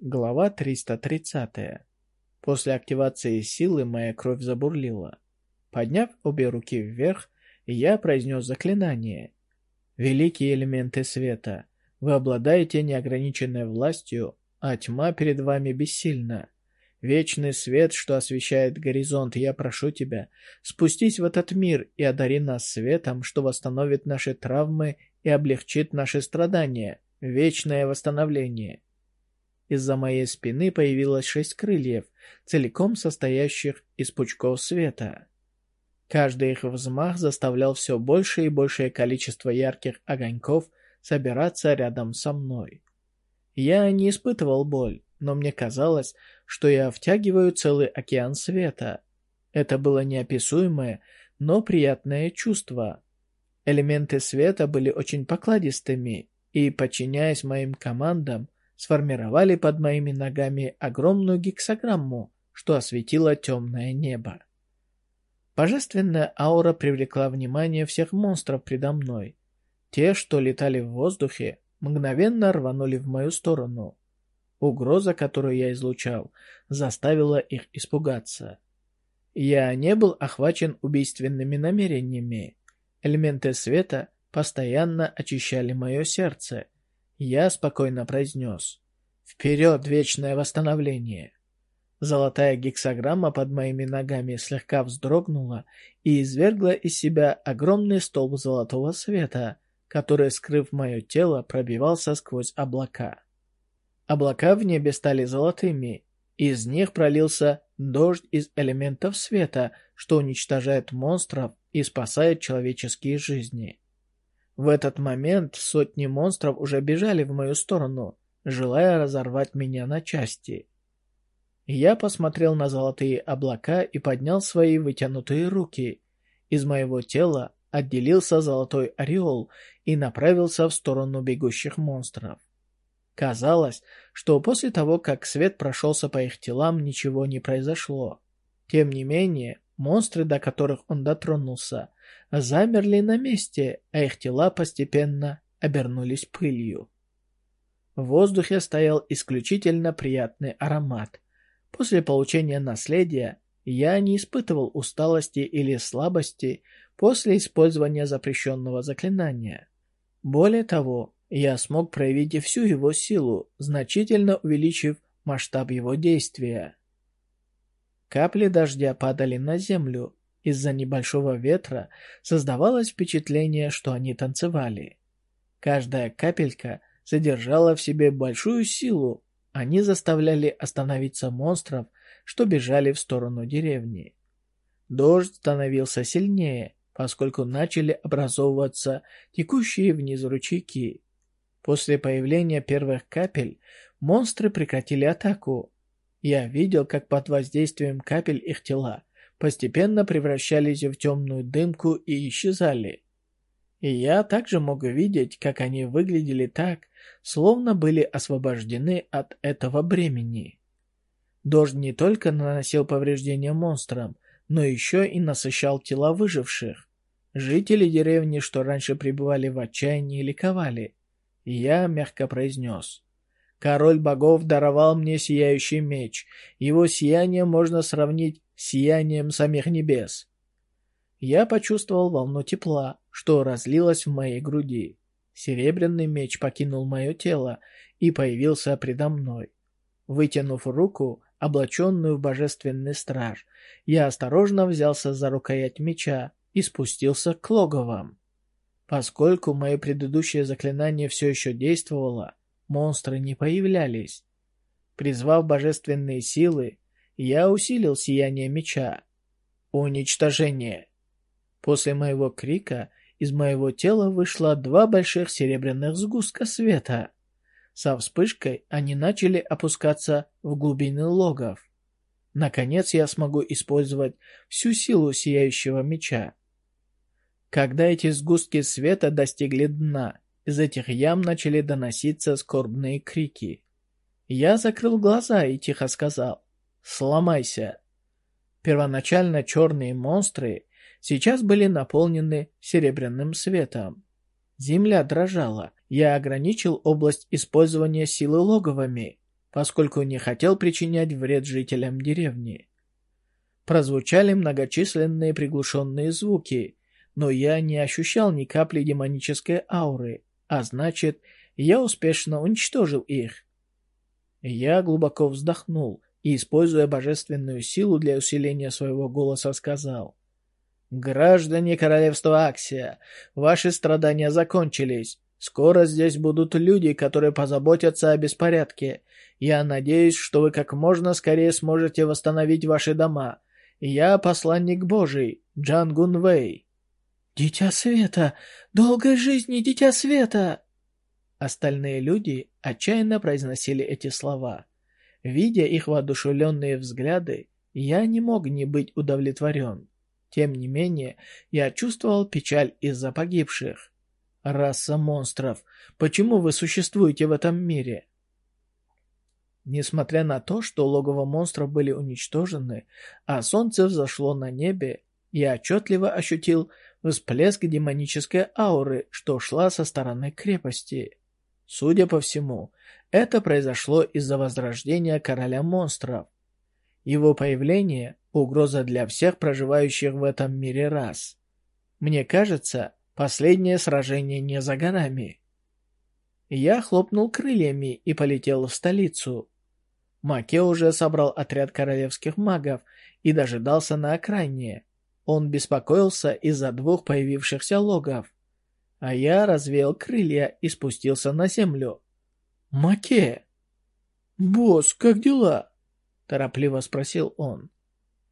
Глава 330. После активации силы моя кровь забурлила. Подняв обе руки вверх, я произнес заклинание. «Великие элементы света, вы обладаете неограниченной властью, а тьма перед вами бессильна. Вечный свет, что освещает горизонт, я прошу тебя, спустись в этот мир и одари нас светом, что восстановит наши травмы и облегчит наши страдания. Вечное восстановление». Из-за моей спины появилось шесть крыльев, целиком состоящих из пучков света. Каждый их взмах заставлял все большее и большее количество ярких огоньков собираться рядом со мной. Я не испытывал боль, но мне казалось, что я втягиваю целый океан света. Это было неописуемое, но приятное чувство. Элементы света были очень покладистыми, и, подчиняясь моим командам, сформировали под моими ногами огромную гексограмму, что осветило темное небо. Божественная аура привлекла внимание всех монстров предо мной. Те, что летали в воздухе, мгновенно рванули в мою сторону. Угроза, которую я излучал, заставила их испугаться. Я не был охвачен убийственными намерениями. Элементы света постоянно очищали мое сердце, я спокойно произнес. «Вперед, вечное восстановление!» Золотая гексограмма под моими ногами слегка вздрогнула и извергла из себя огромный столб золотого света, который, скрыв мое тело, пробивался сквозь облака. Облака в небе стали золотыми, из них пролился дождь из элементов света, что уничтожает монстров и спасает человеческие жизни. В этот момент сотни монстров уже бежали в мою сторону, желая разорвать меня на части. Я посмотрел на золотые облака и поднял свои вытянутые руки. Из моего тела отделился золотой ореол и направился в сторону бегущих монстров. Казалось, что после того, как свет прошелся по их телам, ничего не произошло. Тем не менее, монстры, до которых он дотронулся, замерли на месте, а их тела постепенно обернулись пылью. В воздухе стоял исключительно приятный аромат. После получения наследия я не испытывал усталости или слабости после использования запрещенного заклинания. Более того, я смог проявить всю его силу, значительно увеличив масштаб его действия. Капли дождя падали на землю, из-за небольшого ветра создавалось впечатление, что они танцевали. Каждая капелька содержала в себе большую силу. Они заставляли остановиться монстров, что бежали в сторону деревни. Дождь становился сильнее, поскольку начали образовываться текущие вниз ручейки. После появления первых капель монстры прекратили атаку. Я видел, как под воздействием капель их тела постепенно превращались в темную дымку и исчезали. И я также мог видеть, как они выглядели так, словно были освобождены от этого бремени. Дождь не только наносил повреждения монстрам, но еще и насыщал тела выживших. Жители деревни, что раньше пребывали в отчаянии, ликовали. И я мягко произнес. «Король богов даровал мне сияющий меч. Его сияние можно сравнить сиянием самих небес. Я почувствовал волну тепла, что разлилось в моей груди. Серебряный меч покинул мое тело и появился предо мной. Вытянув руку, облаченную в божественный страж, я осторожно взялся за рукоять меча и спустился к логовам. Поскольку мое предыдущее заклинание все еще действовало, монстры не появлялись. Призвав божественные силы, я усилил сияние меча. Уничтожение. После моего крика из моего тела вышло два больших серебряных сгустка света. Со вспышкой они начали опускаться в глубины логов. Наконец я смогу использовать всю силу сияющего меча. Когда эти сгустки света достигли дна, из этих ям начали доноситься скорбные крики. Я закрыл глаза и тихо сказал Сломайся. Первоначально черные монстры сейчас были наполнены серебряным светом. Земля дрожала. Я ограничил область использования силы логовами. поскольку не хотел причинять вред жителям деревни. Прозвучали многочисленные приглушенные звуки, но я не ощущал ни капли демонической ауры, а значит, я успешно уничтожил их. Я глубоко вздохнул и, используя божественную силу для усиления своего голоса, сказал. «Граждане королевства Аксия, ваши страдания закончились. Скоро здесь будут люди, которые позаботятся о беспорядке. Я надеюсь, что вы как можно скорее сможете восстановить ваши дома. Я посланник Божий, Джан Гунвей». «Дитя Света! Долгой жизни, Дитя Света!» Остальные люди отчаянно произносили эти слова. Видя их воодушевленные взгляды, я не мог не быть удовлетворен. Тем не менее, я чувствовал печаль из-за погибших. Раса монстров, почему вы существуете в этом мире? Несмотря на то, что логово монстров были уничтожены, а солнце взошло на небе, я отчетливо ощутил всплеск демонической ауры, что шла со стороны крепости. Судя по всему, это произошло из-за возрождения короля монстров. Его появление – угроза для всех проживающих в этом мире рас. Мне кажется, последнее сражение не за горами. Я хлопнул крыльями и полетел в столицу. Маке уже собрал отряд королевских магов и дожидался на окраине. Он беспокоился из-за двух появившихся логов. А я развеял крылья и спустился на землю. «Маке!» «Босс, как дела?» Торопливо спросил он.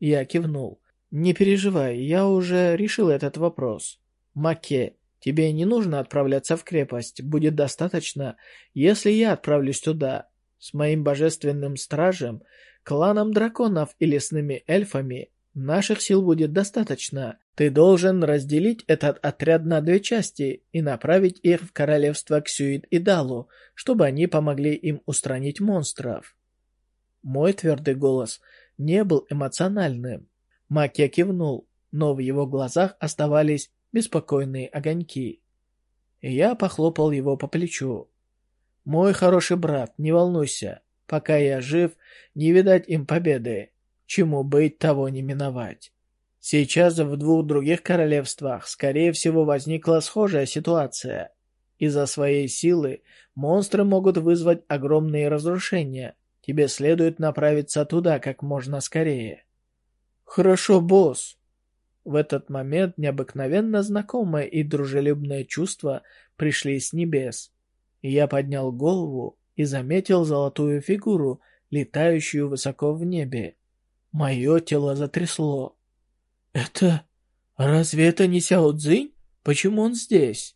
Я кивнул. «Не переживай, я уже решил этот вопрос. Маке, тебе не нужно отправляться в крепость. Будет достаточно, если я отправлюсь туда. С моим божественным стражем, кланом драконов и лесными эльфами наших сил будет достаточно. Ты должен разделить этот отряд на две части и направить их в королевство Ксюит и Далу, чтобы они помогли им устранить монстров. Мой твердый голос не был эмоциональным. Макия кивнул, но в его глазах оставались беспокойные огоньки. Я похлопал его по плечу. «Мой хороший брат, не волнуйся. Пока я жив, не видать им победы. Чему быть, того не миновать. Сейчас в двух других королевствах, скорее всего, возникла схожая ситуация. Из-за своей силы монстры могут вызвать огромные разрушения. Тебе следует направиться туда как можно скорее. Хорошо, босс. В этот момент необыкновенно знакомое и дружелюбное чувство пришли с небес. Я поднял голову и заметил золотую фигуру, летающую высоко в небе. Мое тело затрясло. «Это... разве это не Сяо Цзинь? Почему он здесь?»